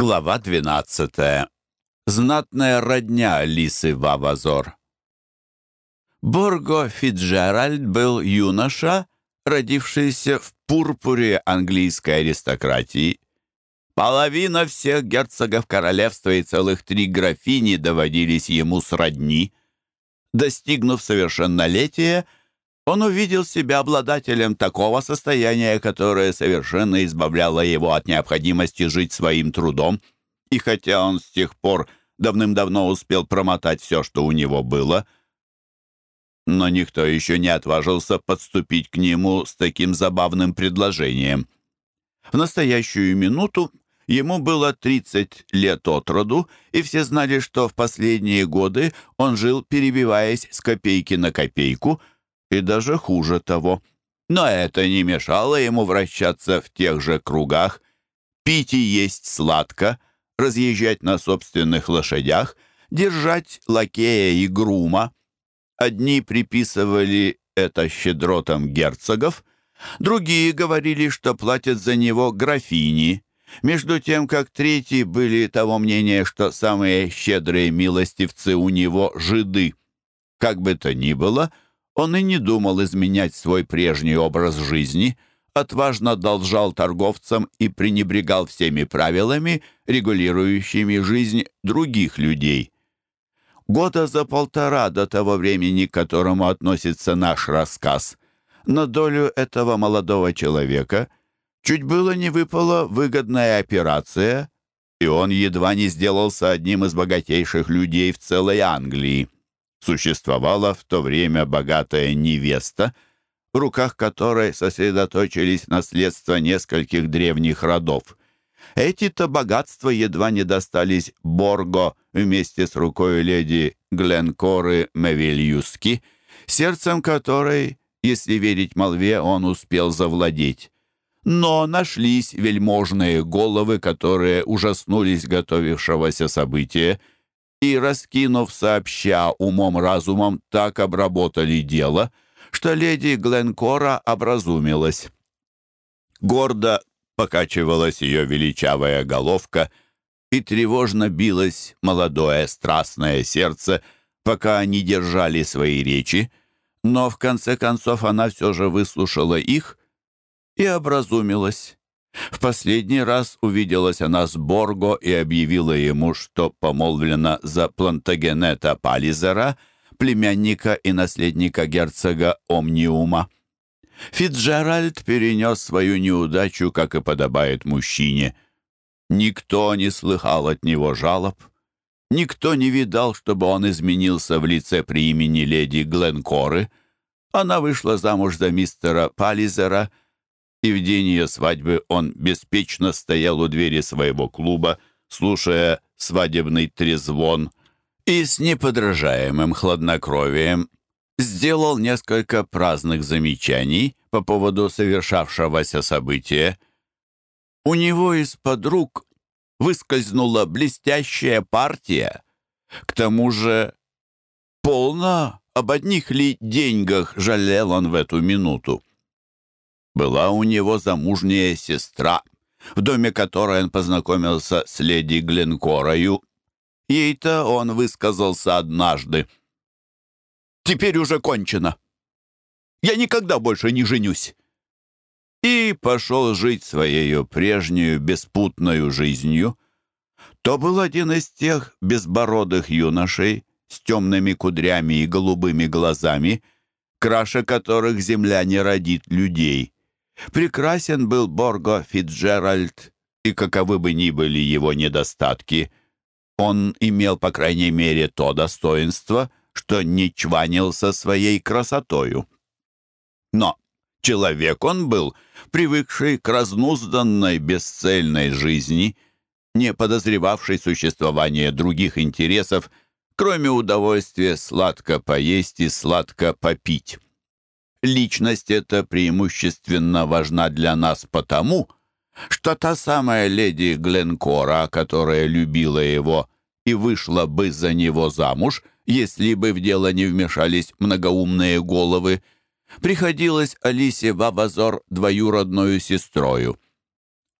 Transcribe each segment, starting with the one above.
Глава 12. Знатная родня Лисы Вавазор. Борго Фиджеральд был юноша, родившийся в пурпуре английской аристократии. Половина всех герцогов королевства и целых три графини доводились ему сродни. Достигнув совершеннолетия, он увидел себя обладателем такого состояния, которое совершенно избавляло его от необходимости жить своим трудом, и хотя он с тех пор давным-давно успел промотать все, что у него было, но никто еще не отважился подступить к нему с таким забавным предложением. В настоящую минуту Ему было 30 лет от роду, и все знали, что в последние годы он жил, перебиваясь с копейки на копейку – и даже хуже того. Но это не мешало ему вращаться в тех же кругах, пить и есть сладко, разъезжать на собственных лошадях, держать лакея и грума. Одни приписывали это щедротам герцогов, другие говорили, что платят за него графини, между тем как третьи были того мнения, что самые щедрые милостивцы у него жиды. Как бы то ни было — он и не думал изменять свой прежний образ жизни, отважно должал торговцам и пренебрегал всеми правилами, регулирующими жизнь других людей. Года за полтора до того времени, к которому относится наш рассказ, на долю этого молодого человека чуть было не выпала выгодная операция, и он едва не сделался одним из богатейших людей в целой Англии. Существовала в то время богатая невеста, в руках которой сосредоточились наследства нескольких древних родов. Эти-то богатства едва не достались Борго вместе с рукой леди Гленкоры Мевильюски, сердцем которой, если верить молве, он успел завладеть. Но нашлись вельможные головы, которые ужаснулись готовившегося события, и, раскинув сообща умом-разумом, так обработали дело, что леди Гленкора образумилась. Гордо покачивалась ее величавая головка и тревожно билось молодое страстное сердце, пока они держали свои речи, но в конце концов она все же выслушала их и образумилась. В последний раз увиделась она с Борго и объявила ему, что помолвлена за Плантагенета Пализера, племянника и наследника герцога Омниума. Фитджеральд перенес свою неудачу, как и подобает мужчине. Никто не слыхал от него жалоб. Никто не видал, чтобы он изменился в лице при имени леди Гленкоры. Она вышла замуж за мистера Пализера — и в день ее свадьбы он беспечно стоял у двери своего клуба, слушая свадебный трезвон, и с неподражаемым хладнокровием сделал несколько праздных замечаний по поводу совершавшегося события. У него из подруг выскользнула блестящая партия. К тому же полно об одних ли деньгах жалел он в эту минуту. Была у него замужняя сестра, в доме которой он познакомился с леди Гленкорою. Ей-то он высказался однажды. «Теперь уже кончено. Я никогда больше не женюсь». И пошел жить своею прежнюю беспутную жизнью. То был один из тех безбородых юношей с темными кудрями и голубыми глазами, краше которых земля не родит людей. Прекрасен был Борго Фитджеральд, и каковы бы ни были его недостатки, он имел, по крайней мере, то достоинство, что не чванился своей красотою. Но человек он был, привыкший к разнузданной, бесцельной жизни, не подозревавший существования других интересов, кроме удовольствия сладко поесть и сладко попить личность эта преимущественно важна для нас потому, что та самая леди Гленкора, которая любила его и вышла бы за него замуж, если бы в дело не вмешались многоумные головы, приходилась Алисе Вавазор двоюродную сестрою.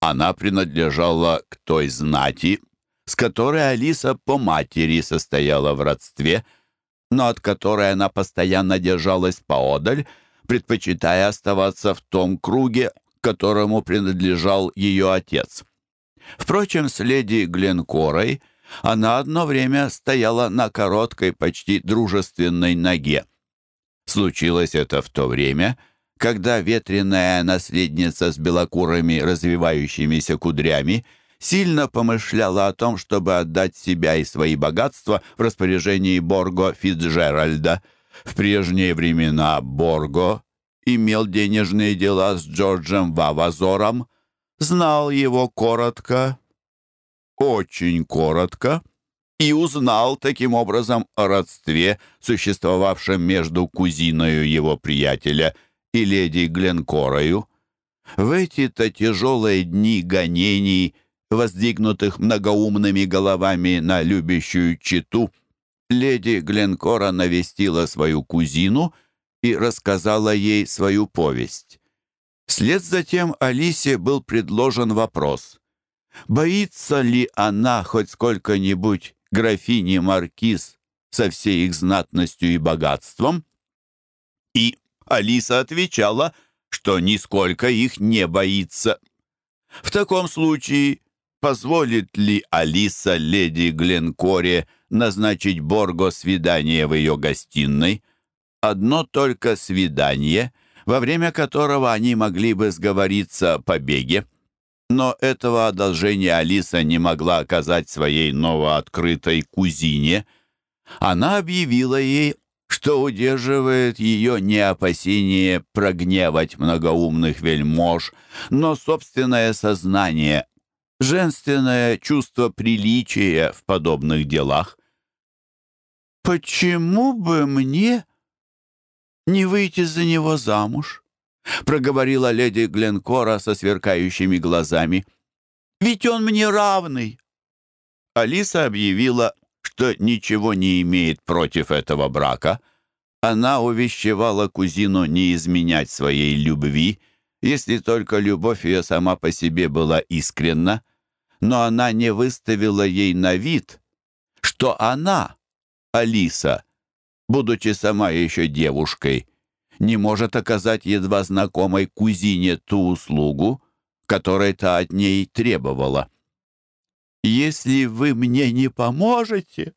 Она принадлежала к той знати, с которой Алиса по матери состояла в родстве, но от которой она постоянно держалась поодаль, предпочитая оставаться в том круге, которому принадлежал ее отец. Впрочем, с леди Гленкорой она одно время стояла на короткой, почти дружественной ноге. Случилось это в то время, когда ветреная наследница с белокурыми развивающимися кудрями сильно помышляла о том, чтобы отдать себя и свои богатства в распоряжении Борго Фитджеральда. В прежние времена Борго имел денежные дела с Джорджем Вавазором, знал его коротко, очень коротко, и узнал таким образом о родстве, существовавшем между кузиною его приятеля и леди Гленкорою. В эти-то тяжелые дни гонений, воздвигнутых многоумными головами на любящую читу, леди Гленкора навестила свою кузину и рассказала ей свою повесть. Вслед за тем Алисе был предложен вопрос. Боится ли она хоть сколько-нибудь графини Маркиз со всей их знатностью и богатством? И Алиса отвечала, что нисколько их не боится. В таком случае позволит ли Алиса леди Гленкоре назначить Борго свидание в ее гостиной. Одно только свидание, во время которого они могли бы сговориться о побеге. Но этого одолжения Алиса не могла оказать своей новооткрытой кузине. Она объявила ей, что удерживает ее не опасение прогневать многоумных вельмож, но собственное сознание женственное чувство приличия в подобных делах. «Почему бы мне не выйти за него замуж?» — проговорила леди Гленкора со сверкающими глазами. «Ведь он мне равный!» Алиса объявила, что ничего не имеет против этого брака. Она увещевала кузину не изменять своей любви — если только любовь ее сама по себе была искренна, но она не выставила ей на вид, что она, Алиса, будучи сама еще девушкой, не может оказать едва знакомой кузине ту услугу, которой та от ней требовала. «Если вы мне не поможете,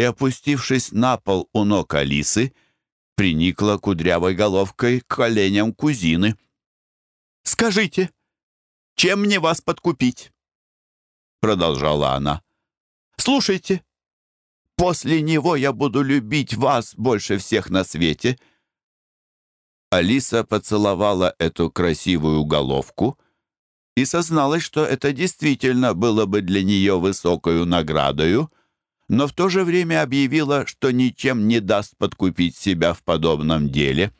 и, опустившись на пол у ног Алисы, приникла кудрявой головкой к коленям кузины. «Скажите, чем мне вас подкупить?» Продолжала она. «Слушайте, после него я буду любить вас больше всех на свете». Алиса поцеловала эту красивую головку и созналась, что это действительно было бы для нее высокою наградою — но в то же время объявила, что ничем не даст подкупить себя в подобном деле.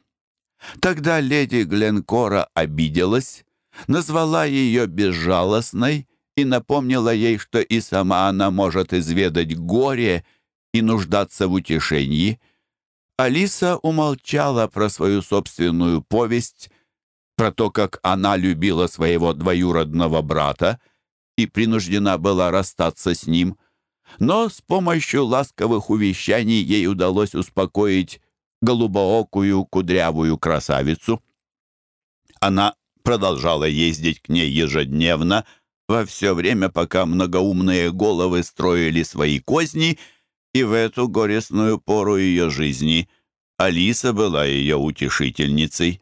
Тогда леди Гленкора обиделась, назвала ее безжалостной и напомнила ей, что и сама она может изведать горе и нуждаться в утешении. Алиса умолчала про свою собственную повесть, про то, как она любила своего двоюродного брата и принуждена была расстаться с ним. Но с помощью ласковых увещаний ей удалось успокоить голубоокую кудрявую красавицу. Она продолжала ездить к ней ежедневно, во все время, пока многоумные головы строили свои козни, и в эту горестную пору ее жизни Алиса была ее утешительницей.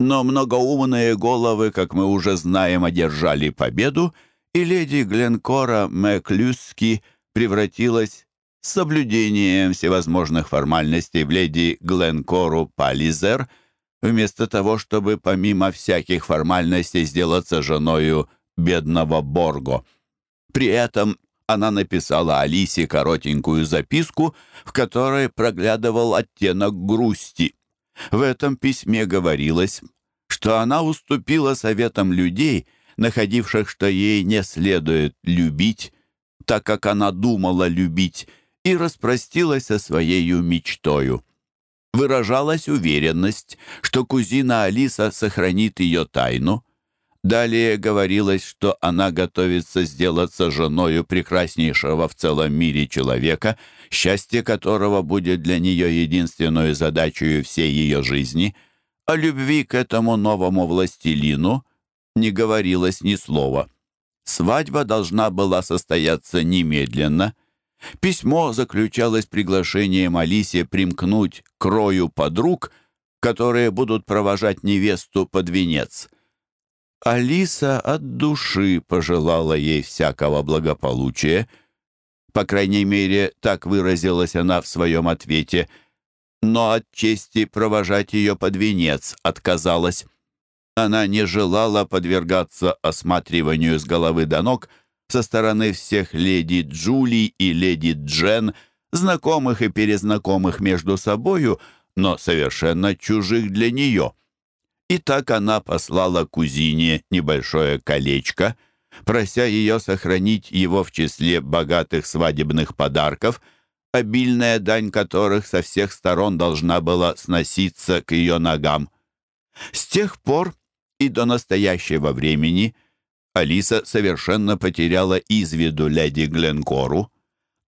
Но многоумные головы, как мы уже знаем, одержали победу, и леди Гленкора Мэклюски превратилась с соблюдением всевозможных формальностей в леди Гленкору Пализер, вместо того, чтобы помимо всяких формальностей сделаться женою бедного Борго. При этом она написала Алисе коротенькую записку, в которой проглядывал оттенок грусти. В этом письме говорилось, что она уступила советам людей, находивших, что ей не следует любить, так как она думала любить, и распростилась со своею мечтою. Выражалась уверенность, что кузина Алиса сохранит ее тайну. Далее говорилось, что она готовится сделаться женою прекраснейшего в целом мире человека, счастье которого будет для нее единственной задачей всей ее жизни. О любви к этому новому властелину не говорилось ни слова. Свадьба должна была состояться немедленно. Письмо заключалось приглашением Алисе примкнуть к рою подруг, которые будут провожать невесту под венец. Алиса от души пожелала ей всякого благополучия. По крайней мере, так выразилась она в своем ответе. Но от чести провожать ее под венец отказалась. Она не желала подвергаться осматриванию с головы до ног со стороны всех леди Джули и леди Джен, знакомых и перезнакомых между собою, но совершенно чужих для нее. И так она послала кузине небольшое колечко, прося ее сохранить его в числе богатых свадебных подарков, обильная дань которых со всех сторон должна была сноситься к ее ногам. С тех пор и до настоящего времени Алиса совершенно потеряла из виду леди Гленкору.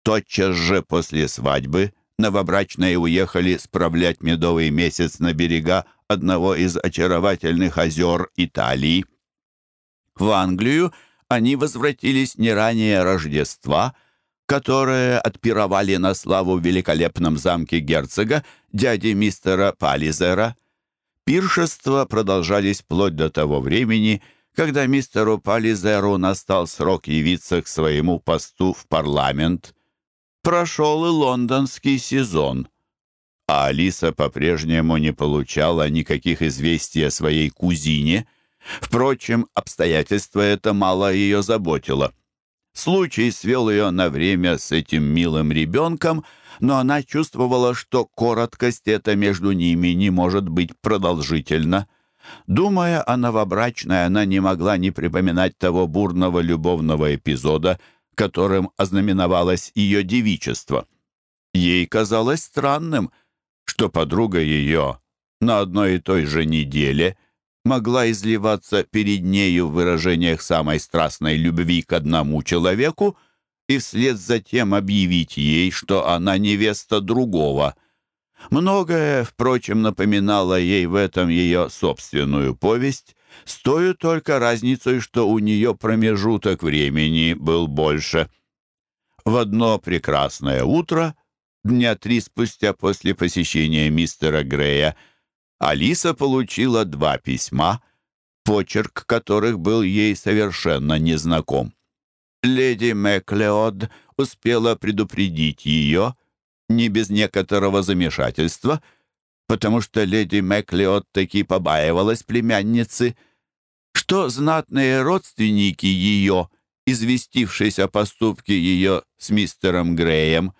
Тотчас же после свадьбы новобрачные уехали справлять медовый месяц на берега одного из очаровательных озер Италии. В Англию они возвратились не ранее Рождества, которое отпировали на славу в великолепном замке герцога дяди мистера Пализера. Пиршества продолжались вплоть до того времени, когда мистеру Пализеру настал срок явиться к своему посту в парламент. Прошел и лондонский сезон, а Алиса по-прежнему не получала никаких известий о своей кузине. Впрочем, обстоятельства это мало ее заботило. Случай свел ее на время с этим милым ребенком — но она чувствовала, что короткость эта между ними не может быть продолжительна. Думая о новобрачной, она не могла не припоминать того бурного любовного эпизода, которым ознаменовалось ее девичество. Ей казалось странным, что подруга ее на одной и той же неделе могла изливаться перед нею в выражениях самой страстной любви к одному человеку — и вслед за тем объявить ей, что она невеста другого. Многое, впрочем, напоминало ей в этом ее собственную повесть, с той только разницей, что у нее промежуток времени был больше. В одно прекрасное утро, дня три спустя после посещения мистера Грея, Алиса получила два письма, почерк которых был ей совершенно незнаком. Леди Мэклеод успела предупредить ее, не без некоторого замешательства, потому что леди Мэклеод таки побаивалась племянницы, что знатные родственники ее, известившись о поступке ее с мистером Греем,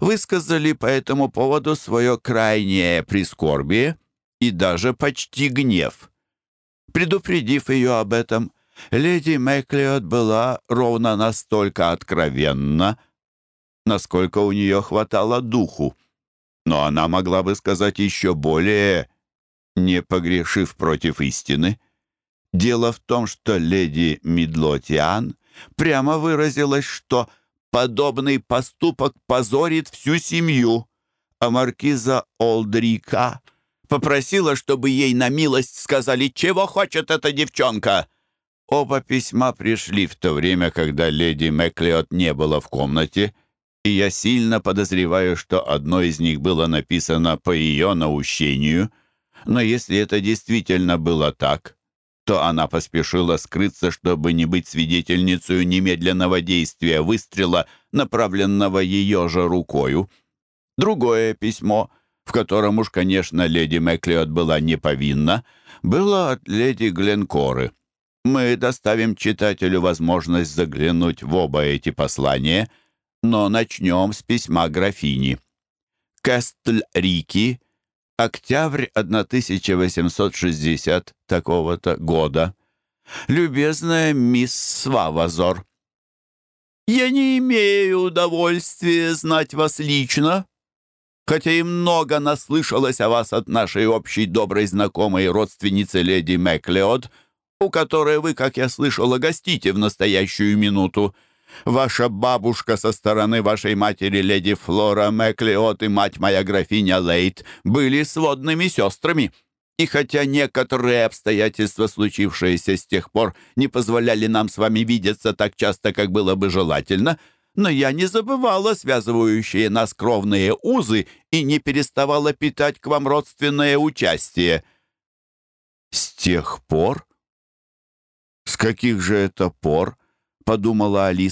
высказали по этому поводу свое крайнее прискорбие и даже почти гнев. Предупредив ее об этом, Леди Мэклиот была ровно настолько откровенна, насколько у нее хватало духу. Но она могла бы сказать еще более, не погрешив против истины. Дело в том, что леди Мидлотиан прямо выразилась, что подобный поступок позорит всю семью, а маркиза Олдрика попросила, чтобы ей на милость сказали, чего хочет эта девчонка. Оба письма пришли в то время, когда леди Мэклиот не было в комнате, и я сильно подозреваю, что одно из них было написано по ее наущению, но если это действительно было так, то она поспешила скрыться, чтобы не быть свидетельницей немедленного действия выстрела, направленного ее же рукою. Другое письмо, в котором уж, конечно, леди Мэклиот была не повинна, было от леди Гленкоры — мы доставим читателю возможность заглянуть в оба эти послания, но начнем с письма графини. Кестль-Рики, октябрь 1860 такого-то года. Любезная мисс Свавазор, я не имею удовольствия знать вас лично, хотя и много наслышалось о вас от нашей общей доброй знакомой и родственницы леди Мэклеод — у которой вы, как я слышала, гостите в настоящую минуту. Ваша бабушка со стороны вашей матери, леди Флора Мэклеод, и мать моя графиня Лейт, были сводными сестрами. И хотя некоторые обстоятельства, случившиеся с тех пор, не позволяли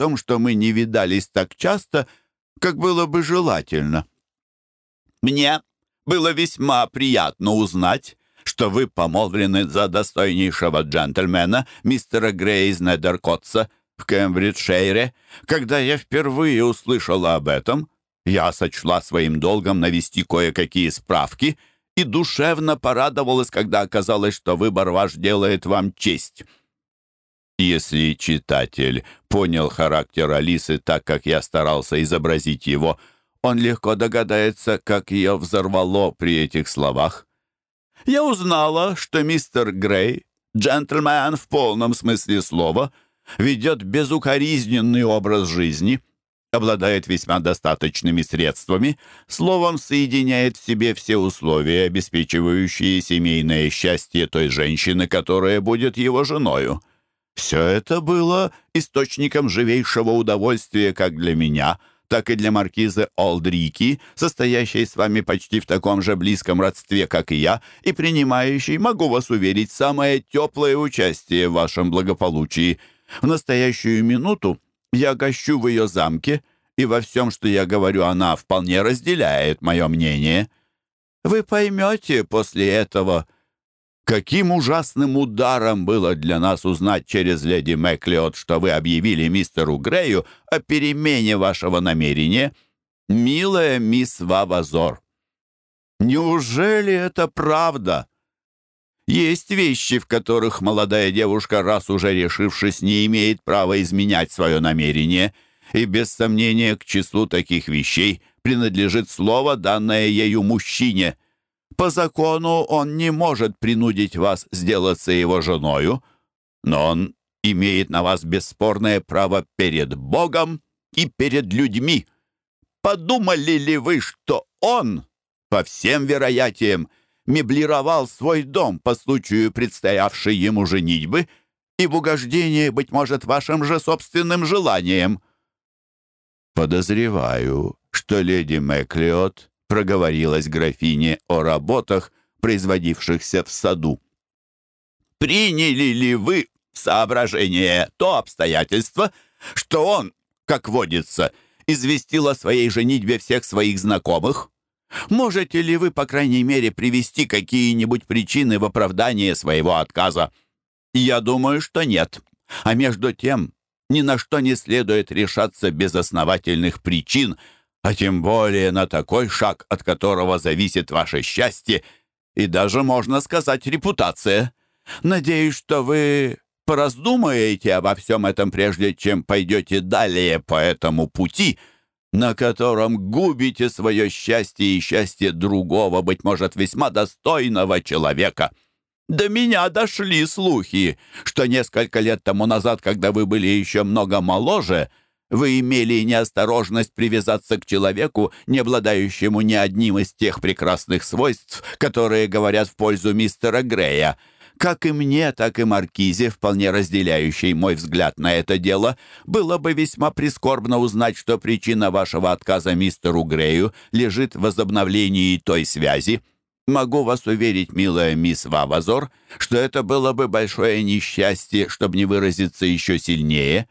нам с вами видеться так часто, как было бы желательно, но я не забывала связывающие нас кровные узы и не переставала питать к вам родственное участие. С тех пор? С и душевно порадовалась, когда оказалось, что выбор ваш делает вам честь. Если читатель понял характер Алисы так, как я старался изобразить его, он легко догадается, как ее взорвало при этих словах. Я узнала, что мистер Грей, джентльмен в полном смысле слова, ведет безукоризненный образ жизни — обладает весьма достаточными средствами, словом, соединяет в себе все условия, обеспечивающие семейное счастье той женщины, которая будет его женою. Все это было источником живейшего удовольствия как для меня, так и для маркизы Олдрики, состоящей с вами почти в таком же близком родстве, как и я, и принимающей, могу вас уверить, самое теплое участие в вашем благополучии. В настоящую минуту я гощу в ее замке, и во всем, что я говорю, она вполне разделяет мое мнение. Вы поймете после этого, каким ужасным ударом было для нас узнать через леди Мэклиот, что вы Есть вещи, в которых молодая девушка, раз уже решившись, не имеет права изменять свое намерение, и без сомнения к числу таких вещей принадлежит слово, данное ею мужчине. По закону он не может принудить вас сделаться его женою, но он имеет на вас бесспорное право перед Богом и перед людьми. Подумали ли вы, что он, по всем вероятиям, меблировал свой дом по случаю предстоявшей ему женитьбы и в угождении, быть может, вашим же собственным желанием. Подозреваю, что леди Мэклиот проговорилась графине о работах, производившихся в саду. «Приняли Можете ли вы, по крайней мере, привести какие-нибудь причины в оправдание своего отказа? Я думаю, что нет. А между тем, ни на что не следует решаться без основательных причин, а тем более на такой шаг, от которого зависит ваше счастье и даже, можно сказать, репутация. Надеюсь, что вы пораздумаете обо всем этом, прежде чем пойдете далее по этому пути — на котором губите свое счастье и счастье другого, быть может, весьма достойного человека. До меня дошли слухи, что несколько лет тому назад, когда вы были еще много моложе, вы имели неосторожность привязаться к человеку, не обладающему ни одним из тех прекрасных свойств, которые говорят в пользу мистера Грея — как и мне, так и Маркизе, вполне разделяющей мой взгляд на это дело, было бы весьма прискорбно узнать, что причина вашего отказа мистеру Грею лежит в возобновлении той связи. Могу вас уверить, милая мисс Вавазор, что это было бы большое несчастье, чтобы не выразиться еще сильнее».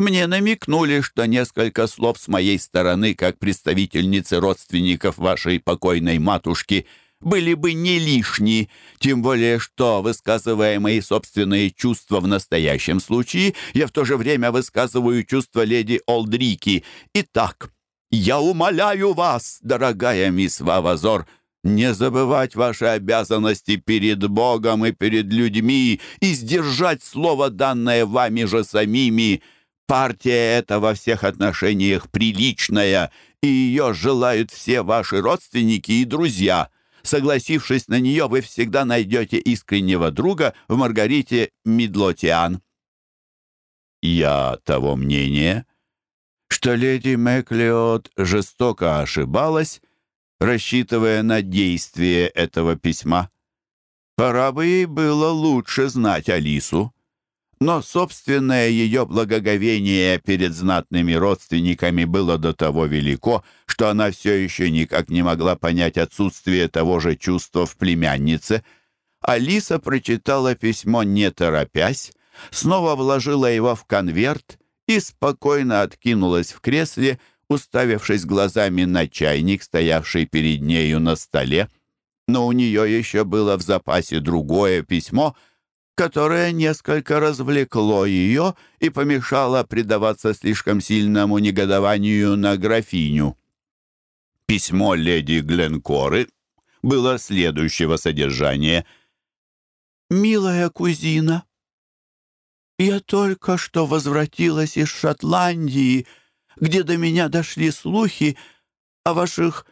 Мне намекнули, что несколько слов с моей стороны, как представительницы родственников вашей покойной матушки – были бы не лишни, тем более что, высказывая мои собственные чувства в настоящем случае, я в то же время высказываю чувства леди Олдрики. Итак, я умоляю вас, дорогая мисс Вавазор, не забывать ваши обязанности перед Богом и перед людьми и сдержать слово, данное вами же самими. Партия эта во всех отношениях приличная, согласившись на нее, вы всегда найдете искреннего друга в Маргарите Мидлотиан. Я того мнения, что леди Мэклиот жестоко ошибалась, рассчитывая на действие этого письма. Пора бы ей было лучше знать Алису. Но, собственное ее благоговение перед знатными родственниками было до того велико, что она все еще никак не могла понять отсутствие того же чувства в племяннице. Алиса прочитала письмо не торопясь, снова вложила его в конверт и спокойно откинулась в кресле, уставившись глазами на чайник, стоявший перед нею на столе. Но у нее еще было в запасе другое письмо — которое несколько развлекло ее и помешало предаваться слишком сильному негодованию на графиню. Письмо леди Гленкоры было следующего содержания. «Милая кузина, я только что возвратилась из Шотландии, где до меня дошли слухи о ваших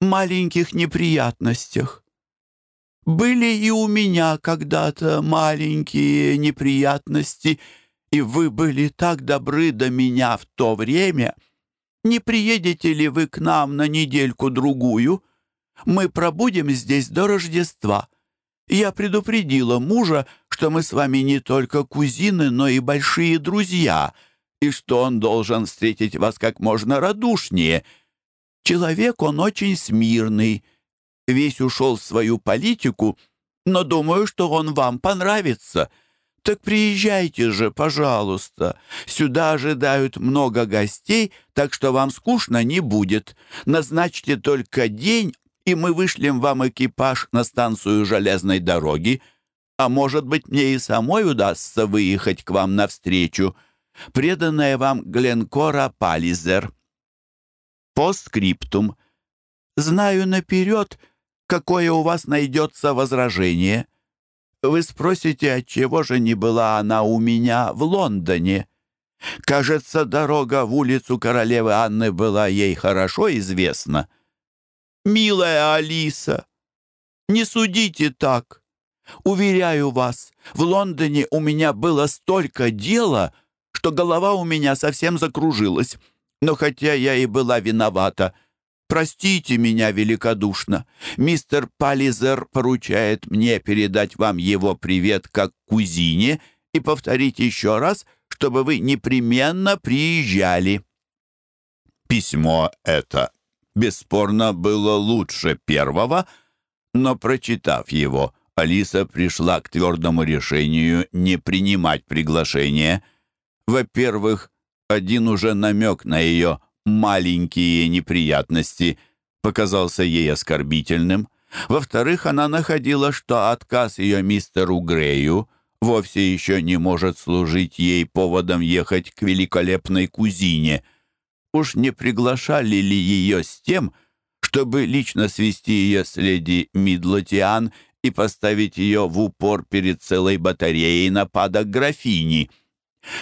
маленьких неприятностях. Были и у меня когда-то маленькие неприятности, и вы были так добры до меня в то время. Не приедете ли вы к нам на недельку-другую? Мы пробудем здесь до Рождества. Я предупредила мужа, что мы с вами не только кузины, но и большие друзья, весь ушел в свою политику, но думаю, что он вам понравится. Так приезжайте же, пожалуйста. Сюда ожидают много гостей, так что вам скучно не будет. Назначьте только день, и мы вышлем вам экипаж на станцию железной дороги. А может быть, мне и самой удастся выехать к вам навстречу. Преданная вам Гленкора Пализер. Постскриптум. Знаю наперед, какое у вас найдется возражение. Вы спросите, отчего же не была она у меня в Лондоне? Кажется, дорога в улицу королевы Анны была ей хорошо известна. «Милая Алиса, не судите так. Уверяю вас, в Лондоне у меня было столько дела, что голова у меня совсем закружилась. Но хотя я и была виновата, Простите меня великодушно. Мистер Пализер поручает мне передать вам его привет как кузине и повторить еще раз, чтобы вы непременно приезжали». Письмо это, бесспорно, было лучше первого, но, прочитав его, Алиса пришла к твердому решению не принимать приглашение. Во-первых, один уже намек на ее маленькие неприятности, показался ей оскорбительным. Во-вторых, она находила, что отказ ее мистеру Грею вовсе еще не может служить ей поводом ехать к великолепной кузине. Уж не приглашали ли ее с тем, чтобы лично свести ее с леди Мидлотиан и поставить ее в упор перед целой батареей нападок графини.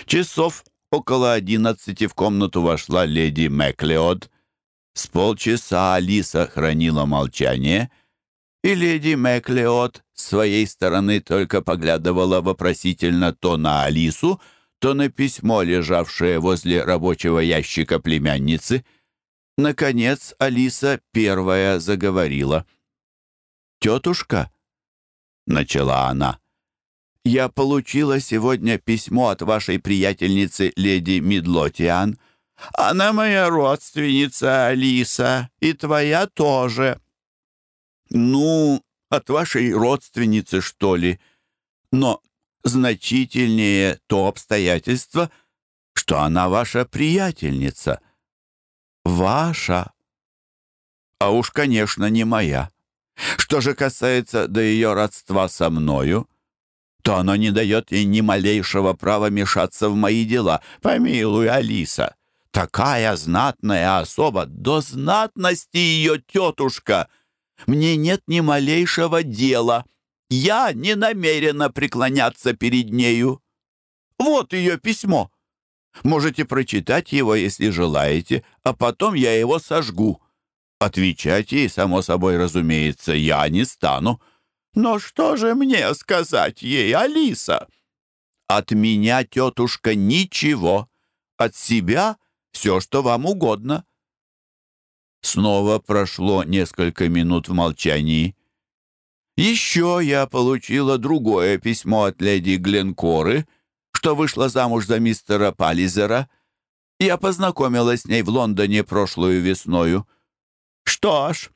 Часов Около одиннадцати в комнату вошла леди Мэклеод. С полчаса Алиса хранила молчание, и леди Мэклеод с своей стороны только поглядывала вопросительно то на Алису, то на письмо, лежавшее возле рабочего ящика племянницы. Наконец Алиса первая заговорила. «Тетушка», — начала она, — я получила сегодня письмо от вашей приятельницы леди Мидлотиан. Она моя родственница Алиса, и твоя тоже». «Ну, от вашей родственницы, что ли? Но значительнее то обстоятельство, что она ваша приятельница». «Ваша?» «А уж, конечно, не моя. Что же касается до ее родства со мною, то оно не дает ей ни малейшего права мешаться в мои дела. Помилуй, Алиса, такая знатная особа, до знатности ее тетушка. Мне нет ни малейшего дела. Я не намерена преклоняться перед нею. Вот ее письмо. Можете прочитать его, если желаете, а потом я его сожгу. Отвечать ей, само собой, разумеется, я не стану. Но что же мне сказать ей, Алиса? От меня, тетушка, ничего. От себя все, что вам угодно. Снова прошло несколько минут в молчании. Еще я получила другое письмо от леди Гленкоры, что вышла замуж за мистера Паллизера. Я познакомилась с ней в Лондоне прошлую весною. Что ж,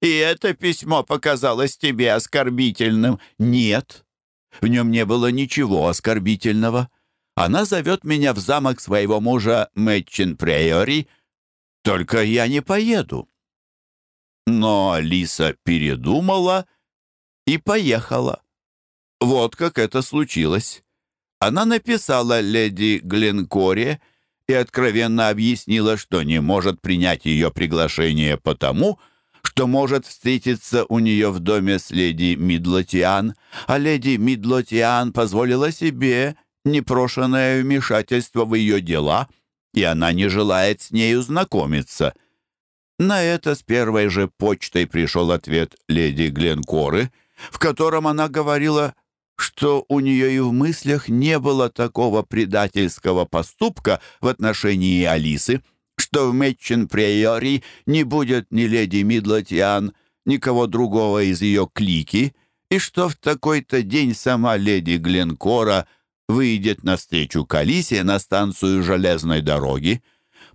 и это письмо показалось тебе оскорбительным? Нет, в нем не было ничего оскорбительного. Она зовет меня в замок своего мужа Мэтчин Прейори, только я не поеду. Но Алиса передумала и поехала. Вот как это случилось. Она написала леди Гленкоре и откровенно объяснила, что не может принять ее приглашение потому, что может встретиться у нее в доме с леди Мидлотиан, а леди Мидлотиан позволила себе непрошенное вмешательство в ее дела, и она не желает с нею знакомиться. На это с первой же почтой пришел ответ леди Гленкоры, в котором она говорила, что у нее и в мыслях не было такого предательского поступка в отношении Алисы, что в Мэтчин Приори не будет ни леди Мидлотьян, никого другого из ее клики, и что в такой-то день сама леди Гленкора выйдет навстречу Калисе на станцию железной дороги.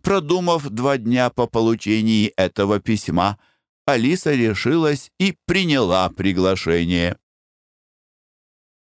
Продумав два дня по получении этого письма, Алиса решилась и приняла приглашение.